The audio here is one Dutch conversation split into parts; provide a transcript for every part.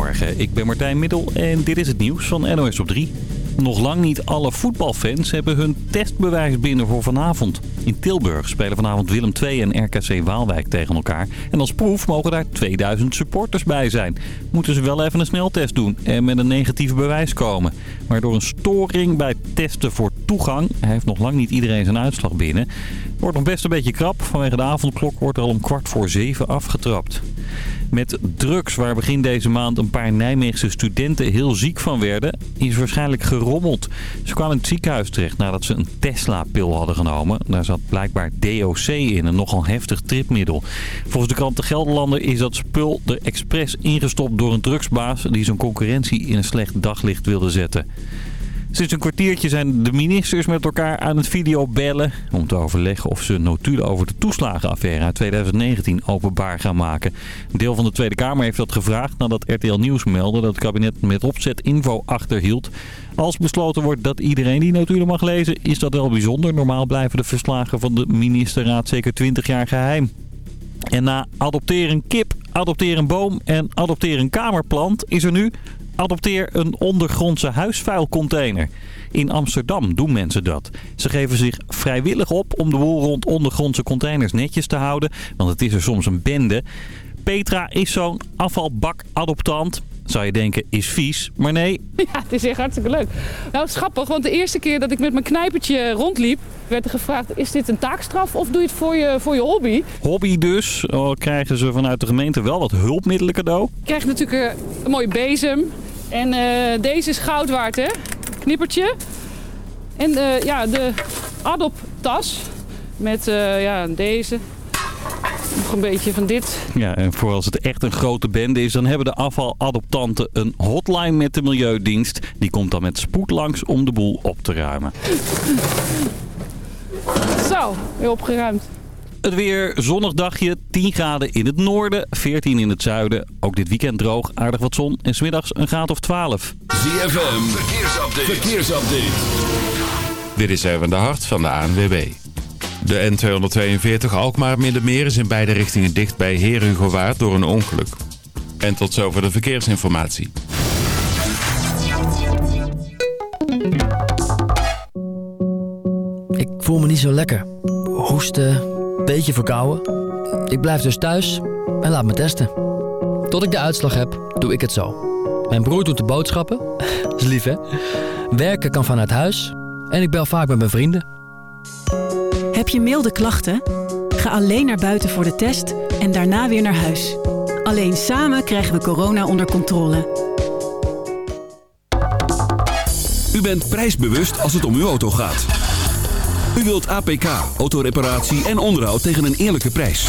Goedemorgen, ik ben Martijn Middel en dit is het nieuws van NOS op 3. Nog lang niet alle voetbalfans hebben hun testbewijs binnen voor vanavond. In Tilburg spelen vanavond Willem II en RKC Waalwijk tegen elkaar. En als proef mogen daar 2000 supporters bij zijn. Moeten ze wel even een sneltest doen en met een negatief bewijs komen. Maar door een storing bij testen voor toegang heeft nog lang niet iedereen zijn uitslag binnen. Wordt nog best een beetje krap. Vanwege de avondklok wordt er al om kwart voor zeven afgetrapt. Met drugs, waar begin deze maand een paar Nijmeegse studenten heel ziek van werden, is waarschijnlijk gerommeld. Ze kwamen in het ziekenhuis terecht nadat ze een Tesla-pil hadden genomen. Daar zat blijkbaar DOC in, een nogal heftig tripmiddel. Volgens de krant De Gelderlander is dat spul er expres ingestopt door een drugsbaas die zijn concurrentie in een slecht daglicht wilde zetten. Sinds een kwartiertje zijn de ministers met elkaar aan het videobellen... om te overleggen of ze notulen over de toeslagenaffaire uit 2019 openbaar gaan maken. Een deel van de Tweede Kamer heeft dat gevraagd nadat RTL Nieuws meldde... dat het kabinet met opzet info achterhield. Als besloten wordt dat iedereen die notulen mag lezen, is dat wel bijzonder. Normaal blijven de verslagen van de ministerraad zeker 20 jaar geheim. En na adopteer een kip, adopteer een boom en adopteer een kamerplant is er nu Adopteer een ondergrondse huisvuilcontainer. In Amsterdam doen mensen dat. Ze geven zich vrijwillig op om de boel rond ondergrondse containers netjes te houden. Want het is er soms een bende. Petra is zo'n afvalbak-adoptant. Zou je denken, is vies, maar nee. Ja, het is echt hartstikke leuk. Nou, het is grappig, want de eerste keer dat ik met mijn knijpertje rondliep... werd er gevraagd, is dit een taakstraf of doe je het voor je, voor je hobby? Hobby dus. Oh, krijgen ze vanuit de gemeente wel wat hulpmiddelen cadeau. Je krijgt natuurlijk een mooie bezem. En uh, deze is goud waard, hè? Knippertje. En uh, ja, de Adop-tas met uh, ja, deze. Een beetje van dit. Ja, en voor als het echt een grote bende is, dan hebben de afvaladoptanten een hotline met de Milieudienst. Die komt dan met spoed langs om de boel op te ruimen. Zo, weer opgeruimd. Het weer, zonnig dagje, 10 graden in het noorden, 14 in het zuiden. Ook dit weekend droog, aardig wat zon en smiddags een graad of 12. ZFM, verkeersupdate. verkeersupdate. Dit is even de hart van de ANWB. De N242 Alkmaar Middenmeer is in beide richtingen dicht bij Herengewaard door een ongeluk. En tot zover de verkeersinformatie. Ik voel me niet zo lekker. Hoesten, beetje verkouden. Ik blijf dus thuis en laat me testen. Tot ik de uitslag heb, doe ik het zo. Mijn broer doet de boodschappen. is lief, hè? Werken kan vanuit huis. En ik bel vaak met mijn vrienden. Heb je milde klachten? Ga alleen naar buiten voor de test en daarna weer naar huis. Alleen samen krijgen we corona onder controle. U bent prijsbewust als het om uw auto gaat. U wilt APK, autoreparatie en onderhoud tegen een eerlijke prijs.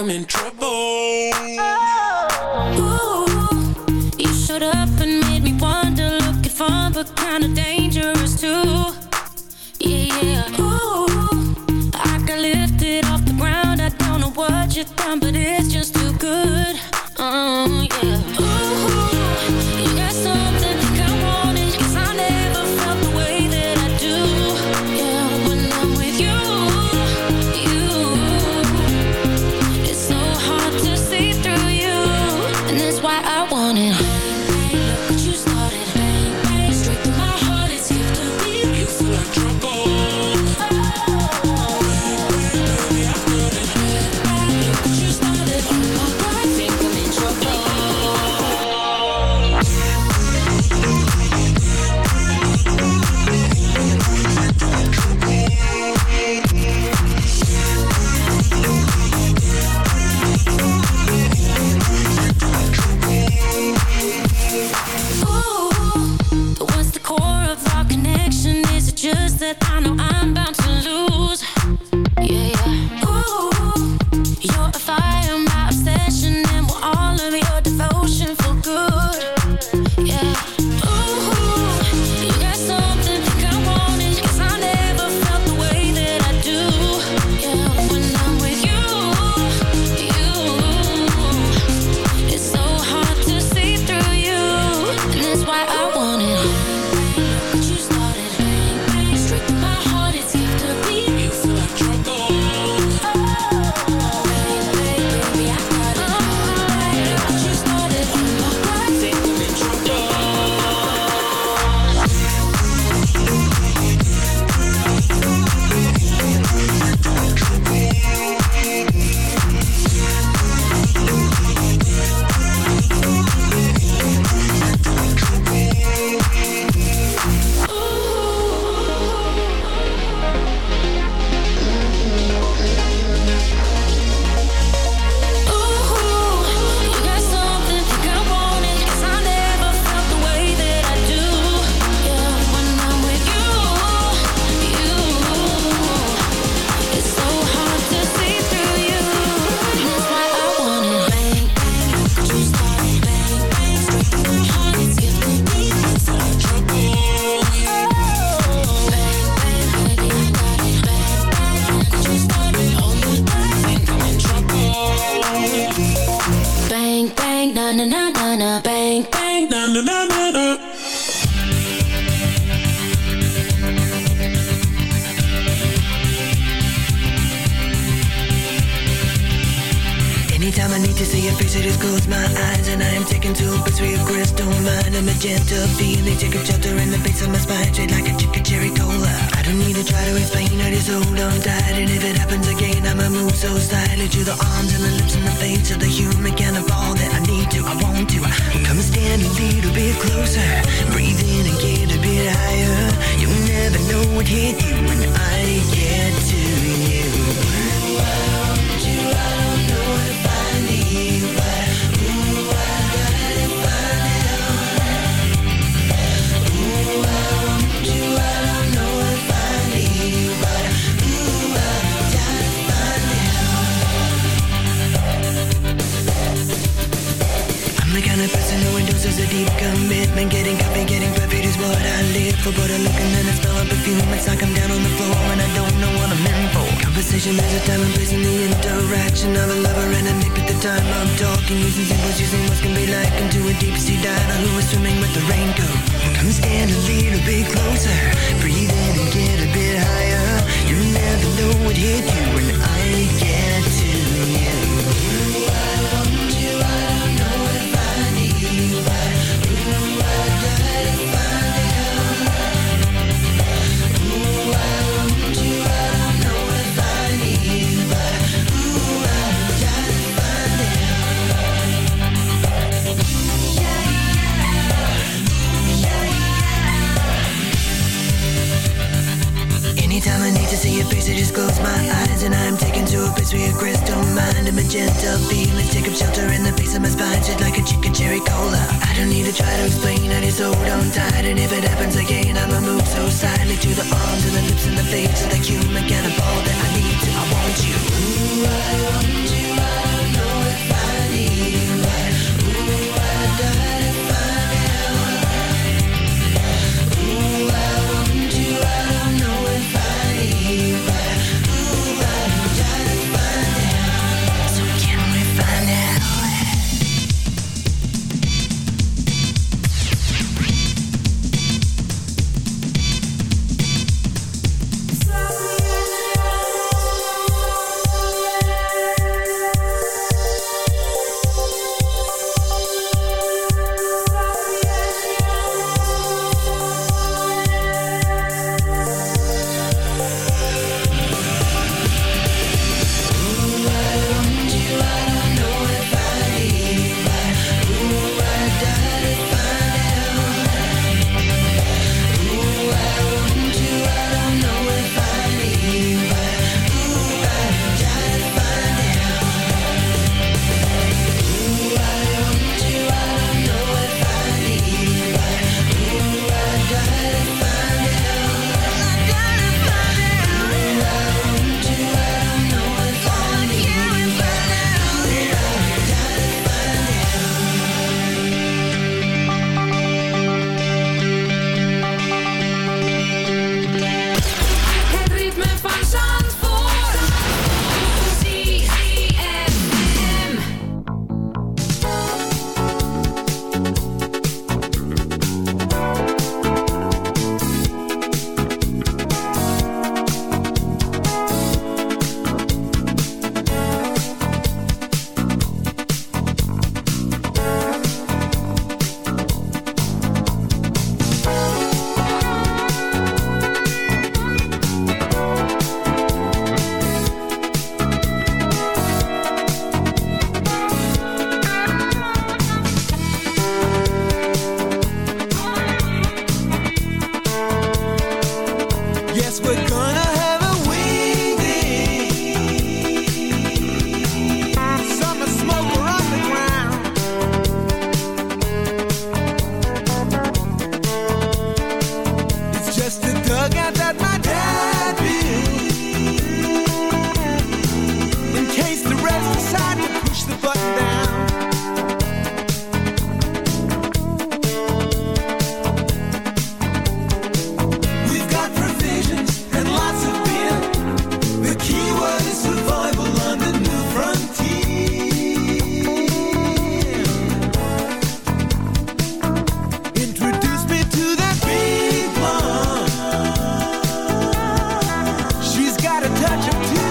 coming true. need you. such a beautiful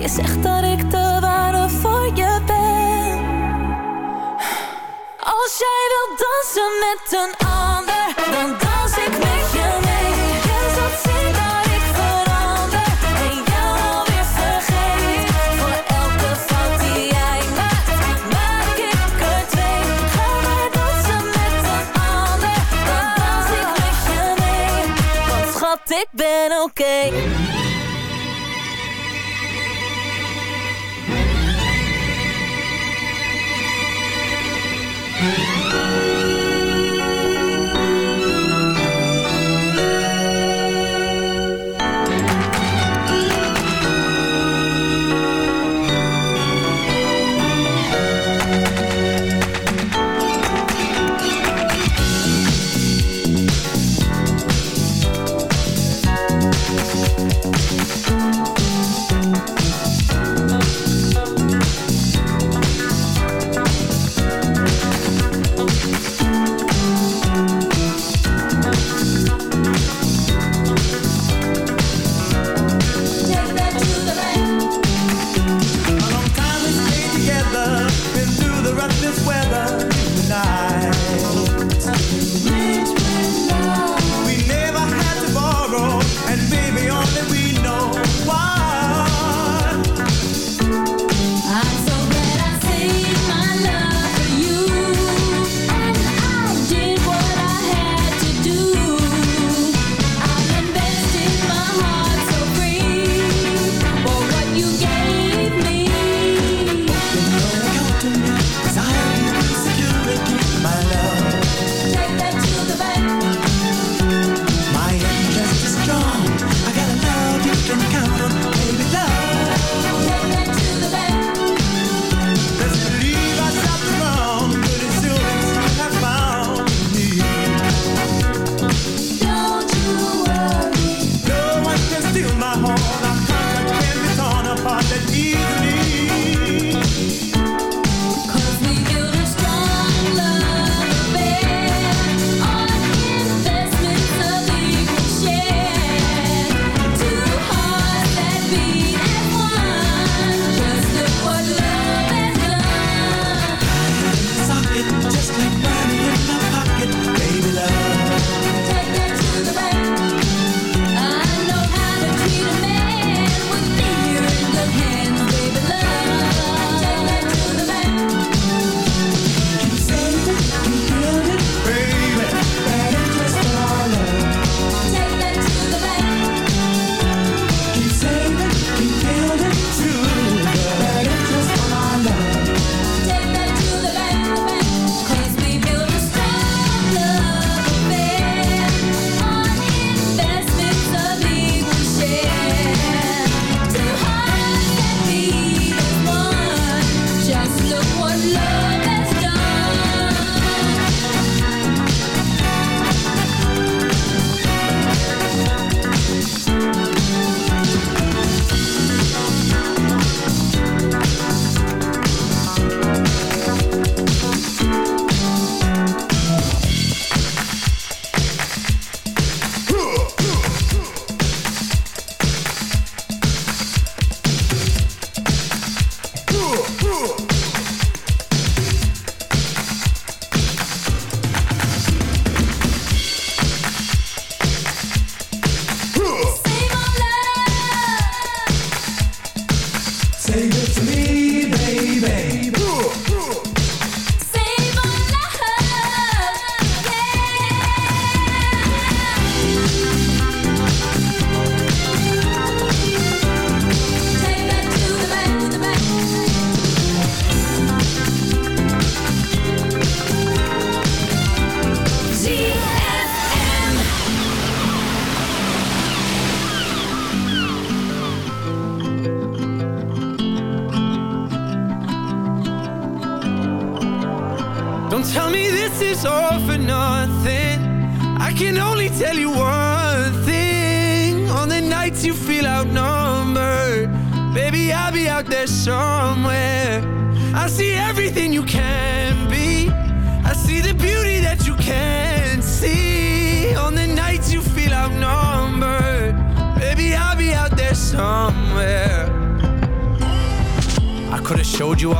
je zegt dat ik de ware voor je ben. Als jij wilt dansen met een ander, dan dans ik met je mee. Je zult zien dat ik verander en jou alweer vergeet. Voor elke fout die jij maakt, maak ik er twee. Ga maar dansen met een ander, dan dans ik met je mee. Want schat, ik ben oké.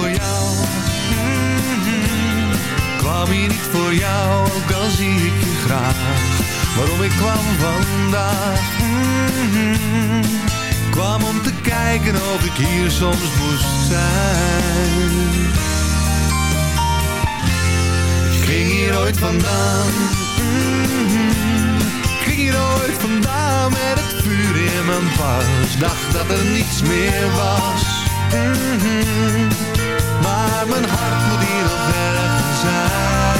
Voor jou Mhm. Kwam hier niet voor jou Ook al zie ik je graag Waarom ik kwam vandaag Mhm. Kwam om te kijken of ik hier soms moest zijn Ik ging hier ooit vandaan Mhm. Ik ging hier ooit vandaan met het vuur in mijn pas Dacht dat er niets meer was Mhm. Maar mijn hart moet hier nog ergens zijn.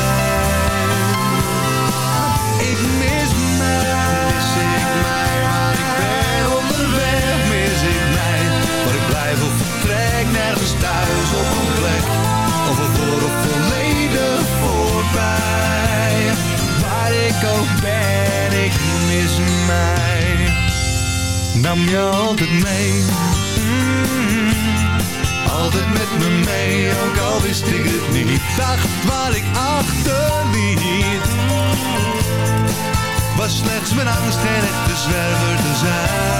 Ik mis mij, mis ik mij, waar ik ben onderweg, mis ik mij. Waar ik blijf of vertrek, nergens thuis op een plek. Of een voor of volledig voorbij. Waar ik ook ben, ik mis mij. Nam je altijd mee. Altijd met me mee, ook al wist ik het niet. Dacht waar ik achterliet. Was slechts mijn angst geen echte zwerver te zijn.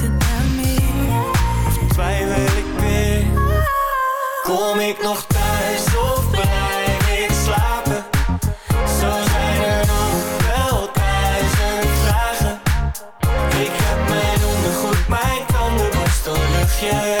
Kom ik nog thuis of blijf ik slapen? Zo zijn er nog wel duizend vragen. Ik heb mijn ondergoed, mijn tandenborstel, luchtje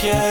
tandenborstel,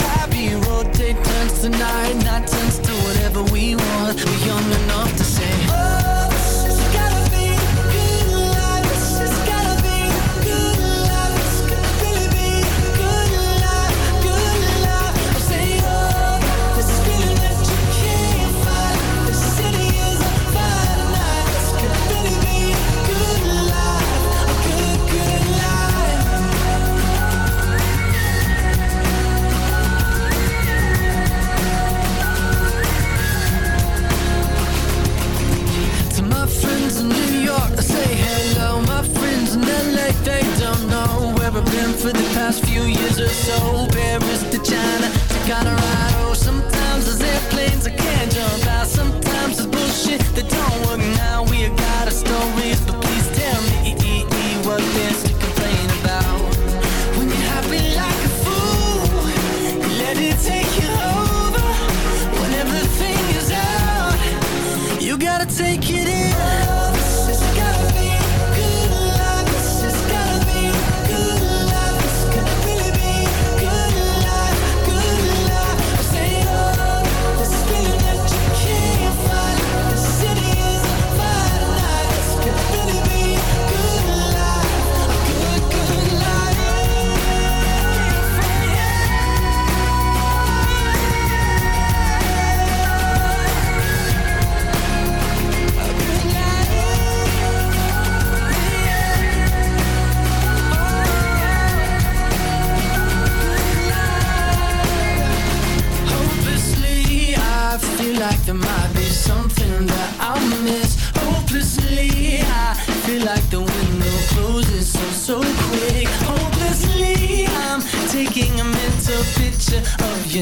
happy rotate turns tonight, not tonight.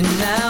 now.